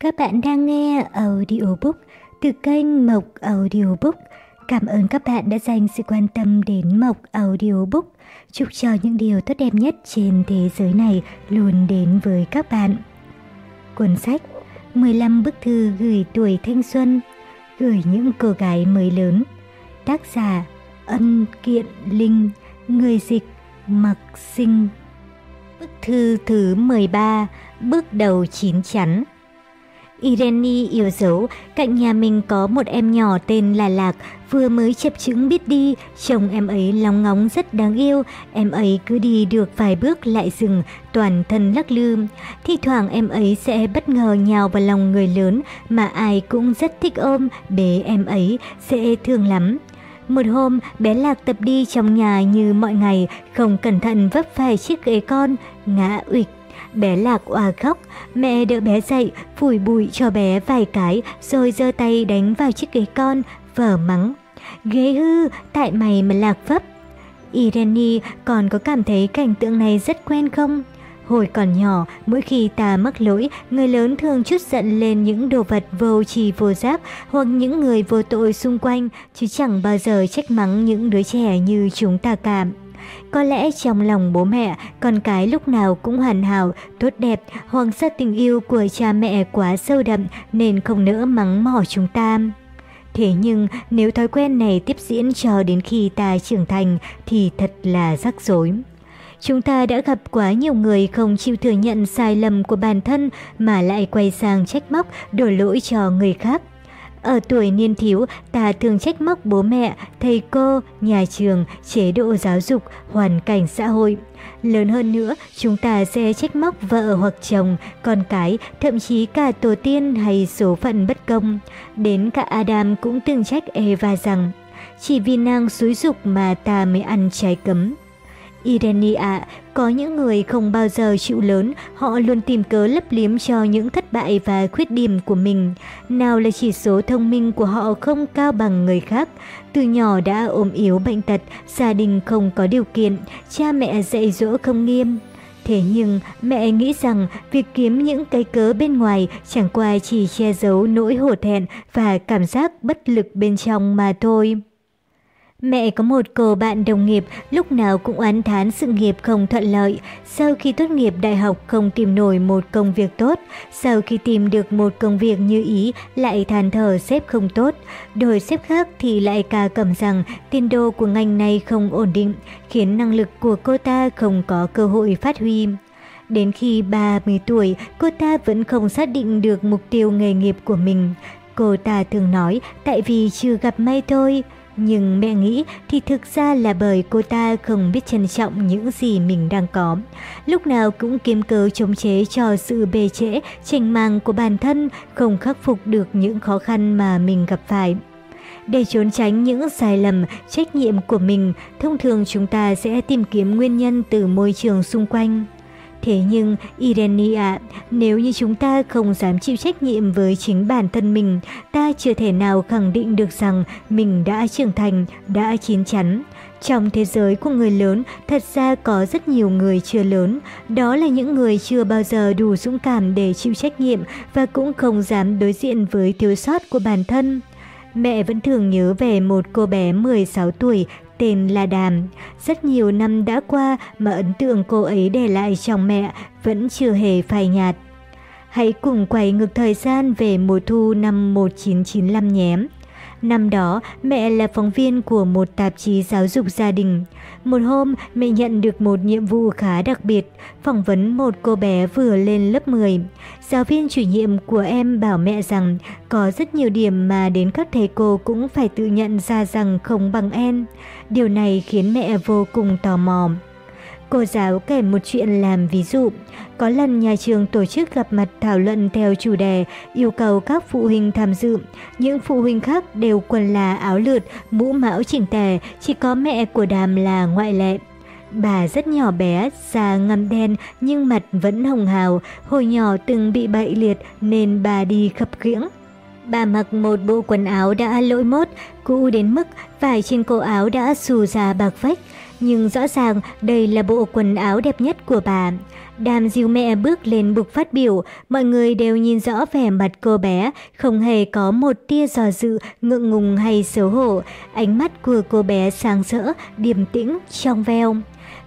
Các bạn đang nghe audiobook từ kênh Mộc Audiobook. Cảm ơn các bạn đã dành sự quan tâm đến Mộc Audiobook. Chúc cho những điều tốt đẹp nhất trên thế giới này luôn đến với các bạn. Cuốn sách 15 bức thư gửi tuổi thanh xuân, gửi những cô gái mới lớn. Tác giả Ân Kiện Linh, người dịch Mặc Sinh. Bức thư thứ 13, bước đầu chín chắn. Irene yêu dấu, cạnh nhà mình có một em nhỏ tên là Lạc, vừa mới chập chứng biết đi, chồng em ấy lóng ngóng rất đáng yêu, em ấy cứ đi được vài bước lại dừng, toàn thân lắc lư. Thì thoảng em ấy sẽ bất ngờ nhào vào lòng người lớn mà ai cũng rất thích ôm, bế em ấy, dễ thương lắm. Một hôm, bé Lạc tập đi trong nhà như mọi ngày, không cẩn thận vấp phải chiếc ghế con, ngã ụịch Bé Lạc oà khóc, mẹ đỡ bé dậy, phủi bụi cho bé vài cái rồi giơ tay đánh vào chiếc ghế con, vở mắng. Ghế hư, tại mày mà Lạc vấp. Irene còn có cảm thấy cảnh tượng này rất quen không? Hồi còn nhỏ, mỗi khi ta mắc lỗi, người lớn thường chút giận lên những đồ vật vô trì vô giác hoặc những người vô tội xung quanh, chứ chẳng bao giờ trách mắng những đứa trẻ như chúng ta cảm. Có lẽ trong lòng bố mẹ, con cái lúc nào cũng hoàn hảo, tốt đẹp, hoàng do tình yêu của cha mẹ quá sâu đậm nên không nỡ mắng mỏ chúng ta. Thế nhưng nếu thói quen này tiếp diễn cho đến khi ta trưởng thành thì thật là rắc rối. Chúng ta đã gặp quá nhiều người không chịu thừa nhận sai lầm của bản thân mà lại quay sang trách móc, đổ lỗi cho người khác. Ở tuổi niên thiếu, ta thường trách móc bố mẹ, thầy cô, nhà trường, chế độ giáo dục, hoàn cảnh xã hội. Lớn hơn nữa, chúng ta sẽ trách móc vợ hoặc chồng, con cái, thậm chí cả tổ tiên hay số phận bất công. Đến cả Adam cũng từng trách Eva rằng, chỉ vì nàng xúi dục mà ta mới ăn trái cấm. Irenia, ạ, có những người không bao giờ chịu lớn, họ luôn tìm cớ lấp liếm cho những thất bại và khuyết điểm của mình. Nào là chỉ số thông minh của họ không cao bằng người khác. Từ nhỏ đã ốm yếu bệnh tật, gia đình không có điều kiện, cha mẹ dạy dỗ không nghiêm. Thế nhưng mẹ nghĩ rằng việc kiếm những cái cớ bên ngoài chẳng qua chỉ che giấu nỗi hổ thẹn và cảm giác bất lực bên trong mà thôi. Mẹ có một cô bạn đồng nghiệp lúc nào cũng oán thán sự nghiệp không thuận lợi. Sau khi tốt nghiệp đại học không tìm nổi một công việc tốt. Sau khi tìm được một công việc như ý lại than thở sếp không tốt. Đổi sếp khác thì lại ca cầm rằng tiền đô của ngành này không ổn định, khiến năng lực của cô ta không có cơ hội phát huy. Đến khi 30 tuổi, cô ta vẫn không xác định được mục tiêu nghề nghiệp của mình. Cô ta thường nói tại vì chưa gặp may thôi. Nhưng mẹ nghĩ thì thực ra là bởi cô ta không biết trân trọng những gì mình đang có. Lúc nào cũng kiếm cớ chống chế cho sự bề trễ, tranh mang của bản thân, không khắc phục được những khó khăn mà mình gặp phải. Để trốn tránh những sai lầm, trách nhiệm của mình, thông thường chúng ta sẽ tìm kiếm nguyên nhân từ môi trường xung quanh. Thế nhưng, Irene ạ, nếu như chúng ta không dám chịu trách nhiệm với chính bản thân mình, ta chưa thể nào khẳng định được rằng mình đã trưởng thành, đã chín chắn. Trong thế giới của người lớn, thật ra có rất nhiều người chưa lớn. Đó là những người chưa bao giờ đủ dũng cảm để chịu trách nhiệm và cũng không dám đối diện với thiếu sót của bản thân. Mẹ vẫn thường nhớ về một cô bé 16 tuổi tên là Đàm. Rất nhiều năm đã qua mà ấn tượng cô ấy để lại trong mẹ vẫn chưa hề phai nhạt. Hãy cùng quay ngược thời gian về mùa thu năm 1995 nhé. Năm đó, mẹ là phóng viên của một tạp chí giáo dục gia đình. Một hôm, mẹ nhận được một nhiệm vụ khá đặc biệt, phỏng vấn một cô bé vừa lên lớp 10. Giáo viên chủ nhiệm của em bảo mẹ rằng có rất nhiều điểm mà đến các thầy cô cũng phải tự nhận ra rằng không bằng em. Điều này khiến mẹ vô cùng tò mò. Cô giáo kể một chuyện làm ví dụ. Có lần nhà trường tổ chức gặp mặt thảo luận theo chủ đề yêu cầu các phụ huynh tham dự. Những phụ huynh khác đều quần là áo lượt, mũ mão chỉnh tề, chỉ có mẹ của đàm là ngoại lệ. Bà rất nhỏ bé, da ngăm đen nhưng mặt vẫn hồng hào, hồi nhỏ từng bị bậy liệt nên bà đi khập khiễng. Bà mặc một bộ quần áo đã lỗi mốt, cũ đến mức vải trên cổ áo đã xù ra bạc vách. nhưng rõ ràng đây là bộ quần áo đẹp nhất của bà. Đàm diêu mẹ bước lên bục phát biểu, mọi người đều nhìn rõ vẻ mặt cô bé, không hề có một tia dò dự, ngượng ngùng hay xấu hổ. Ánh mắt của cô bé sáng rỡ, điềm tĩnh, trong veo.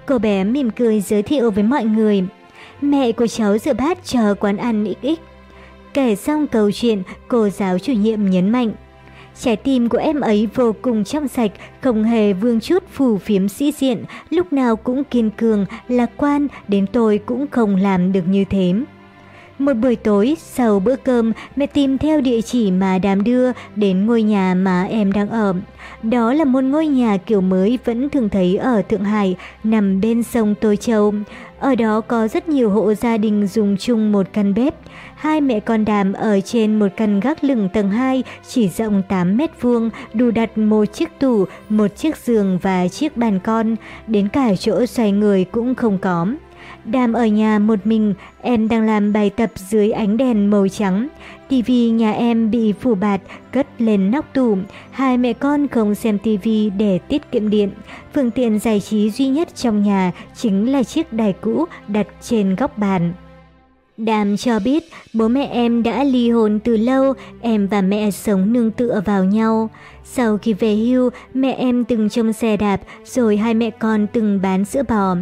Cô bé mỉm cười giới thiệu với mọi người. Mẹ của cháu rửa bát chờ quán ăn XX. Kể xong câu chuyện, cô giáo chủ nhiệm nhấn mạnh. Trái tim của em ấy vô cùng trong sạch, không hề vương chút phù phiếm sĩ diện, lúc nào cũng kiên cường, lạc quan, đến tôi cũng không làm được như thế. Một buổi tối, sau bữa cơm, mẹ tìm theo địa chỉ mà đám đưa đến ngôi nhà mà em đang ở. Đó là một ngôi nhà kiểu mới vẫn thường thấy ở Thượng Hải, nằm bên sông Tô Châu. Ở đó có rất nhiều hộ gia đình dùng chung một căn bếp. Hai mẹ con đàm ở trên một căn gác lửng tầng 2 chỉ rộng 8 mét vuông, đủ đặt một chiếc tủ, một chiếc giường và chiếc bàn con, đến cả chỗ xoay người cũng không có. Đàm ở nhà một mình, em đang làm bài tập dưới ánh đèn màu trắng. Tivi nhà em bị phủ bạt, cất lên nóc tủ. Hai mẹ con không xem tivi để tiết kiệm điện. Phương tiện giải trí duy nhất trong nhà chính là chiếc đài cũ đặt trên góc bàn. Đàm cho biết bố mẹ em đã ly hôn từ lâu, em và mẹ sống nương tựa vào nhau. Sau khi về hưu, mẹ em từng trông xe đạp, rồi hai mẹ con từng bán sữa bò.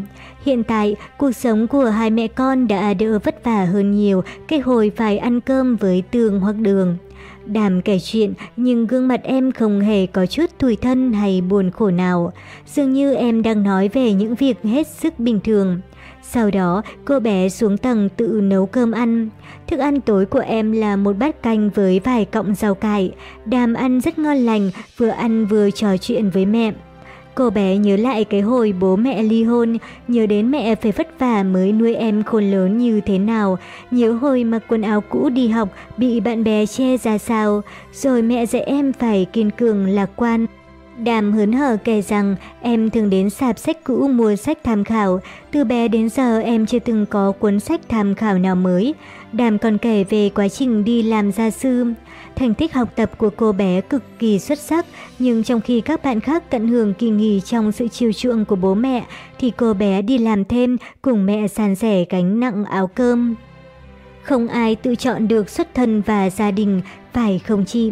Hiện tại, cuộc sống của hai mẹ con đã đỡ vất vả hơn nhiều cái hồi phải ăn cơm với tường hoặc đường. Đàm kể chuyện nhưng gương mặt em không hề có chút tủi thân hay buồn khổ nào. Dường như em đang nói về những việc hết sức bình thường. Sau đó, cô bé xuống tầng tự nấu cơm ăn. Thức ăn tối của em là một bát canh với vài cọng rau cải. Đàm ăn rất ngon lành, vừa ăn vừa trò chuyện với mẹ. Cô bé nhớ lại cái hồi bố mẹ ly hôn, nhớ đến mẹ phải vất vả mới nuôi em khôn lớn như thế nào, nhớ hồi mặc quần áo cũ đi học bị bạn bè che ra sao, rồi mẹ dạy em phải kiên cường lạc quan. Đàm hớn hở kể rằng em thường đến sạp sách cũ mua sách tham khảo, từ bé đến giờ em chưa từng có cuốn sách tham khảo nào mới. Đàm còn kể về quá trình đi làm gia sư. Thành tích học tập của cô bé cực kỳ xuất sắc, nhưng trong khi các bạn khác tận hưởng kỳ nghỉ trong sự chiều chuộng của bố mẹ, thì cô bé đi làm thêm cùng mẹ sàn sẻ gánh nặng áo cơm. Không ai tự chọn được xuất thân và gia đình, phải không chị?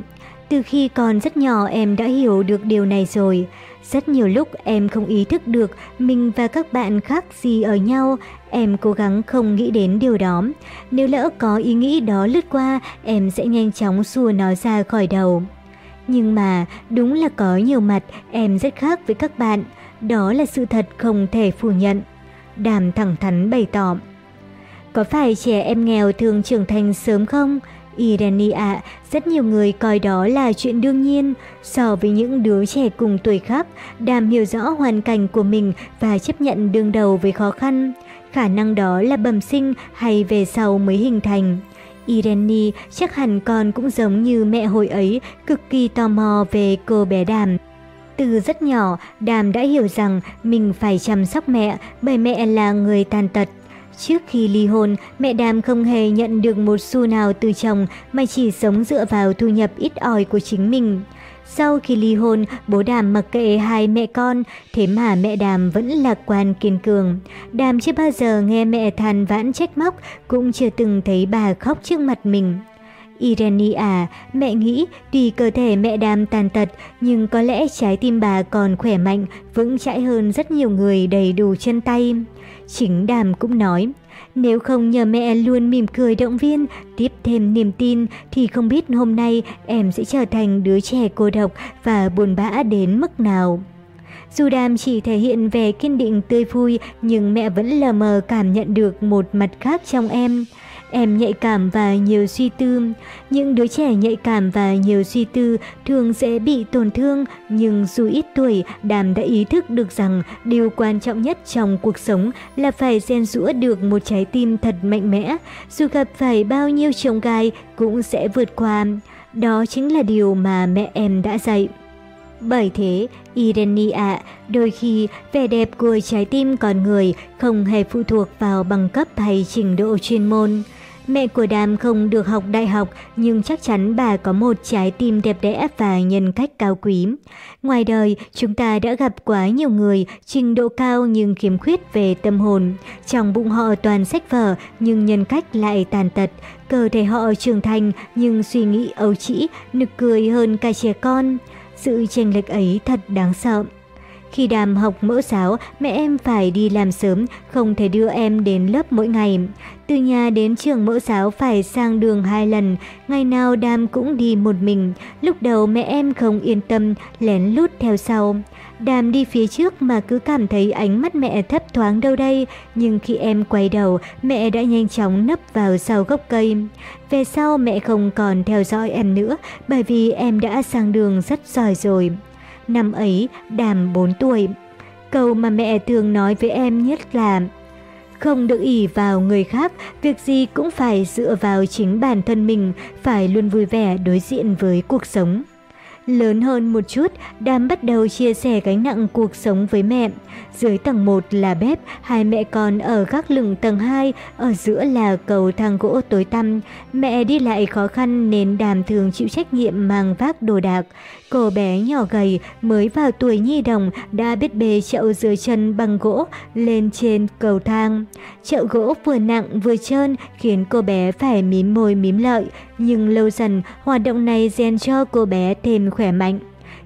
Từ khi còn rất nhỏ em đã hiểu được điều này rồi. Rất nhiều lúc em không ý thức được mình và các bạn khác gì ở nhau, em cố gắng không nghĩ đến điều đó. Nếu lỡ có ý nghĩ đó lướt qua, em sẽ nhanh chóng xua nó ra khỏi đầu. Nhưng mà đúng là có nhiều mặt em rất khác với các bạn, đó là sự thật không thể phủ nhận. Đàm thẳng thắn bày tỏ. Có phải trẻ em nghèo thường trưởng thành sớm không? Không ạ, rất nhiều người coi đó là chuyện đương nhiên. So với những đứa trẻ cùng tuổi khác, Đàm hiểu rõ hoàn cảnh của mình và chấp nhận đương đầu với khó khăn. Khả năng đó là bẩm sinh hay về sau mới hình thành. Irene chắc hẳn con cũng giống như mẹ hồi ấy, cực kỳ tò mò về cô bé Đàm. Từ rất nhỏ, Đàm đã hiểu rằng mình phải chăm sóc mẹ bởi mẹ là người tàn tật. Trước khi ly hôn, mẹ Đàm không hề nhận được một xu nào từ chồng mà chỉ sống dựa vào thu nhập ít ỏi của chính mình. Sau khi ly hôn, bố Đàm mặc kệ hai mẹ con, thế mà mẹ Đàm vẫn lạc quan kiên cường. Đàm chưa bao giờ nghe mẹ than vãn trách móc, cũng chưa từng thấy bà khóc trước mặt mình. Irene à, mẹ nghĩ tuy cơ thể mẹ Đàm tàn tật, nhưng có lẽ trái tim bà còn khỏe mạnh, vững chãi hơn rất nhiều người đầy đủ chân tay. Chính Đàm cũng nói, nếu không nhờ mẹ luôn mỉm cười động viên, tiếp thêm niềm tin, thì không biết hôm nay em sẽ trở thành đứa trẻ cô độc và buồn bã đến mức nào. Dù Đàm chỉ thể hiện vẻ kiên định tươi vui, nhưng mẹ vẫn lờ mờ cảm nhận được một mặt khác trong em. Em nhạy cảm và nhiều suy tư. Những đứa trẻ nhạy cảm và nhiều suy tư thường sẽ bị tổn thương, nhưng dù ít tuổi, Đàm đã ý thức được rằng điều quan trọng nhất trong cuộc sống là phải rèn rũa được một trái tim thật mạnh mẽ. Dù gặp phải bao nhiêu chông gai cũng sẽ vượt qua. Đó chính là điều mà mẹ em đã dạy. Bởi thế, Irene ạ, đôi khi vẻ đẹp của trái tim con người không hề phụ thuộc vào bằng cấp hay trình độ chuyên môn. Mẹ của Đàm không được học đại học, nhưng chắc chắn bà có một trái tim đẹp đẽ và nhân cách cao quý. Ngoài đời, chúng ta đã gặp quá nhiều người, trình độ cao nhưng khiếm khuyết về tâm hồn. Trong bụng họ toàn sách vở, nhưng nhân cách lại tàn tật. Cơ thể họ trưởng thành, nhưng suy nghĩ ấu trĩ, nực cười hơn cả trẻ con. Sự chênh lệch ấy thật đáng sợ. Khi đàm học mẫu giáo, mẹ em phải đi làm sớm, không thể đưa em đến lớp mỗi ngày. Từ nhà đến trường mẫu giáo phải sang đường hai lần, ngày nào đàm cũng đi một mình. Lúc đầu mẹ em không yên tâm, lén lút theo sau. Đàm đi phía trước mà cứ cảm thấy ánh mắt mẹ thấp thoáng đâu đây, nhưng khi em quay đầu, mẹ đã nhanh chóng nấp vào sau gốc cây. Về sau mẹ không còn theo dõi em nữa, bởi vì em đã sang đường rất giỏi rồi. Năm ấy, đàm 4 tuổi. Câu mà mẹ thường nói với em nhất là không được ỷ vào người khác, việc gì cũng phải dựa vào chính bản thân mình, phải luôn vui vẻ đối diện với cuộc sống. Lớn hơn một chút, Đam bắt đầu chia sẻ gánh nặng cuộc sống với mẹ. Dưới tầng 1 là bếp, hai mẹ con ở gác lửng tầng 2, ở giữa là cầu thang gỗ tối tăm. Mẹ đi lại khó khăn nên Đàm thường chịu trách nhiệm mang vác đồ đạc. Cô bé nhỏ gầy mới vào tuổi nhi đồng đã biết bê chậu dưới chân bằng gỗ lên trên cầu thang. Chậu gỗ vừa nặng vừa trơn khiến cô bé phải mím môi mím lợi, nhưng lâu dần hoạt động này rèn cho cô bé thêm khỏe mạnh.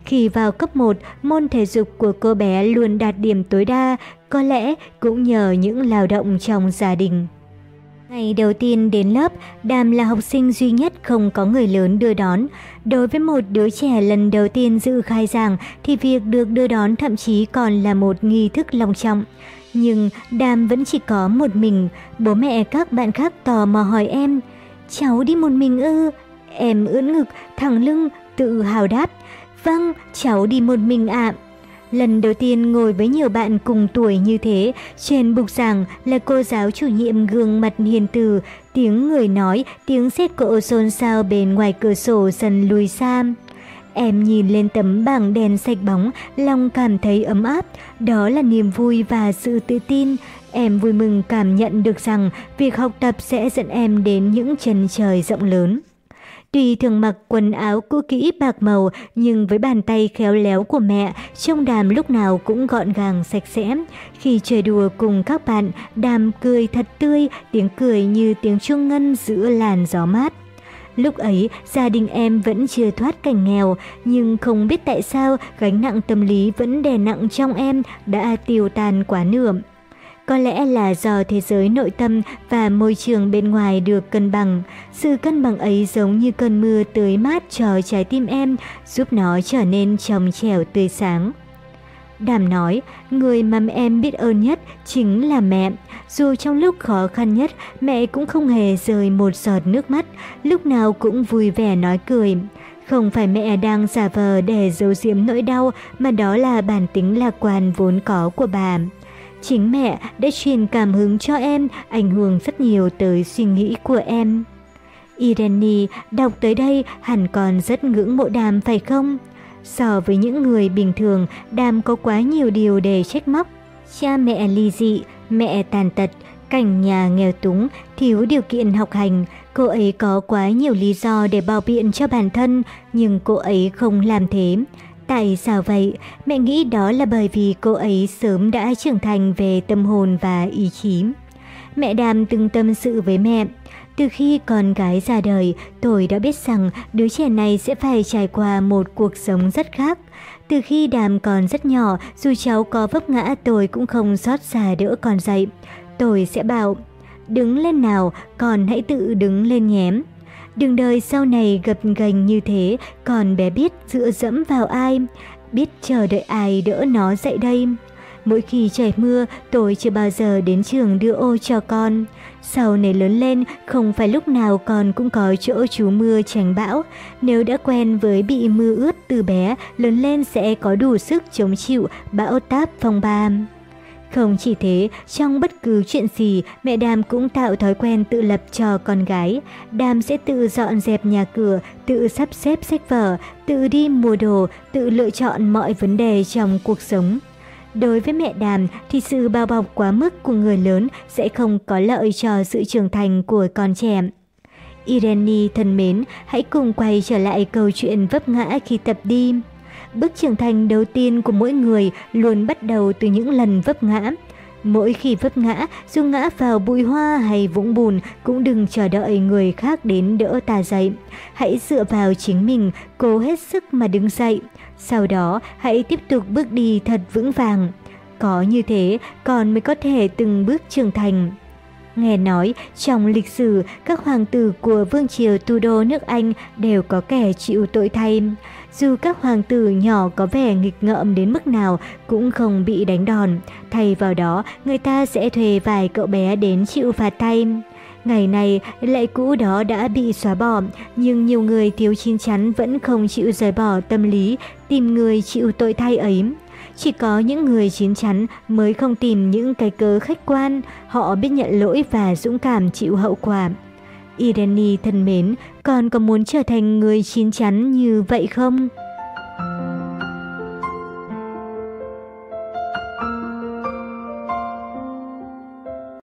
Khi vào cấp 1, môn thể dục của cô bé luôn đạt điểm tối đa, có lẽ cũng nhờ những lao động trong gia đình. Ngày đầu tiên đến lớp, Đàm là học sinh duy nhất không có người lớn đưa đón. Đối với một đứa trẻ lần đầu tiên dự khai giảng thì việc được đưa đón thậm chí còn là một nghi thức long trọng. Nhưng Đàm vẫn chỉ có một mình, bố mẹ các bạn khác tò mò hỏi em, cháu đi một mình ư? Em ưỡn ngực, thẳng lưng, tự hào đáp, vâng, cháu đi một mình ạ. Lần đầu tiên ngồi với nhiều bạn cùng tuổi như thế, trên bục giảng là cô giáo chủ nhiệm gương mặt hiền từ, tiếng người nói, tiếng xét cộ xôn xao bên ngoài cửa sổ dần lùi xa. Em nhìn lên tấm bảng đèn sạch bóng, lòng cảm thấy ấm áp, đó là niềm vui và sự tự tin. Em vui mừng cảm nhận được rằng việc học tập sẽ dẫn em đến những chân trời rộng lớn. Tuy thường mặc quần áo cũ kỹ bạc màu, nhưng với bàn tay khéo léo của mẹ, trông đàm lúc nào cũng gọn gàng sạch sẽ. Khi chơi đùa cùng các bạn, đàm cười thật tươi, tiếng cười như tiếng chuông ngân giữa làn gió mát. Lúc ấy, gia đình em vẫn chưa thoát cảnh nghèo, nhưng không biết tại sao gánh nặng tâm lý vẫn đè nặng trong em đã tiêu tan quá nửa. Có lẽ là do thế giới nội tâm và môi trường bên ngoài được cân bằng. Sự cân bằng ấy giống như cơn mưa tưới mát cho trái tim em, giúp nó trở nên trong trẻo tươi sáng. Đàm nói, người mà mẹ em biết ơn nhất chính là mẹ. Dù trong lúc khó khăn nhất, mẹ cũng không hề rơi một giọt nước mắt, lúc nào cũng vui vẻ nói cười. Không phải mẹ đang giả vờ để giấu giếm nỗi đau, mà đó là bản tính lạc quan vốn có của bà. Chính mẹ đã truyền cảm hứng cho em, ảnh hưởng rất nhiều tới suy nghĩ của em. Irene đọc tới đây hẳn còn rất ngưỡng mộ đàm phải không? So với những người bình thường, đàm có quá nhiều điều để trách móc. Cha mẹ ly dị, mẹ tàn tật, cảnh nhà nghèo túng, thiếu điều kiện học hành. Cô ấy có quá nhiều lý do để bảo biện cho bản thân, nhưng cô ấy không làm thế. Tại sao vậy? Mẹ nghĩ đó là bởi vì cô ấy sớm đã trưởng thành về tâm hồn và ý chí. Mẹ Đàm từng tâm sự với mẹ. Từ khi con gái ra đời, tôi đã biết rằng đứa trẻ này sẽ phải trải qua một cuộc sống rất khác. Từ khi Đàm còn rất nhỏ, dù cháu có vấp ngã tôi cũng không xót xa đỡ con dậy. Tôi sẽ bảo, đứng lên nào, con hãy tự đứng lên nhém. Đường đời sau này gập ghềnh như thế, còn bé biết dựa dẫm vào ai, biết chờ đợi ai đỡ nó dậy đây. Mỗi khi trời mưa, tôi chưa bao giờ đến trường đưa ô cho con. Sau này lớn lên, không phải lúc nào con cũng có chỗ trú mưa tránh bão. Nếu đã quen với bị mưa ướt từ bé, lớn lên sẽ có đủ sức chống chịu bão táp phong ba. Không chỉ thế, trong bất cứ chuyện gì, mẹ Đàm cũng tạo thói quen tự lập cho con gái. Đàm sẽ tự dọn dẹp nhà cửa, tự sắp xếp sách vở, tự đi mua đồ, tự lựa chọn mọi vấn đề trong cuộc sống. Đối với mẹ đàm thì sự bao bọc quá mức của người lớn sẽ không có lợi cho sự trưởng thành của con trẻ. Irene thân mến, hãy cùng quay trở lại câu chuyện vấp ngã khi tập đi. Bước trưởng thành đầu tiên của mỗi người luôn bắt đầu từ những lần vấp ngã. Mỗi khi vấp ngã, dù ngã vào bụi hoa hay vũng bùn cũng đừng chờ đợi người khác đến đỡ ta dậy. Hãy dựa vào chính mình, cố hết sức mà đứng dậy. Sau đó, hãy tiếp tục bước đi thật vững vàng. Có như thế, còn mới có thể từng bước trưởng thành. Nghe nói, trong lịch sử, các hoàng tử của vương triều Tudor nước Anh đều có kẻ chịu tội thay. Dù các hoàng tử nhỏ có vẻ nghịch ngợm đến mức nào cũng không bị đánh đòn, thay vào đó người ta sẽ thuê vài cậu bé đến chịu phạt tay. Ngày này, lệ cũ đó đã bị xóa bỏ, nhưng nhiều người thiếu chín chắn vẫn không chịu rời bỏ tâm lý, tìm người chịu tội thay ấy. Chỉ có những người chín chắn mới không tìm những cái cớ khách quan, họ biết nhận lỗi và dũng cảm chịu hậu quả. Irene thân mến, con có muốn trở thành người chín chắn như vậy không?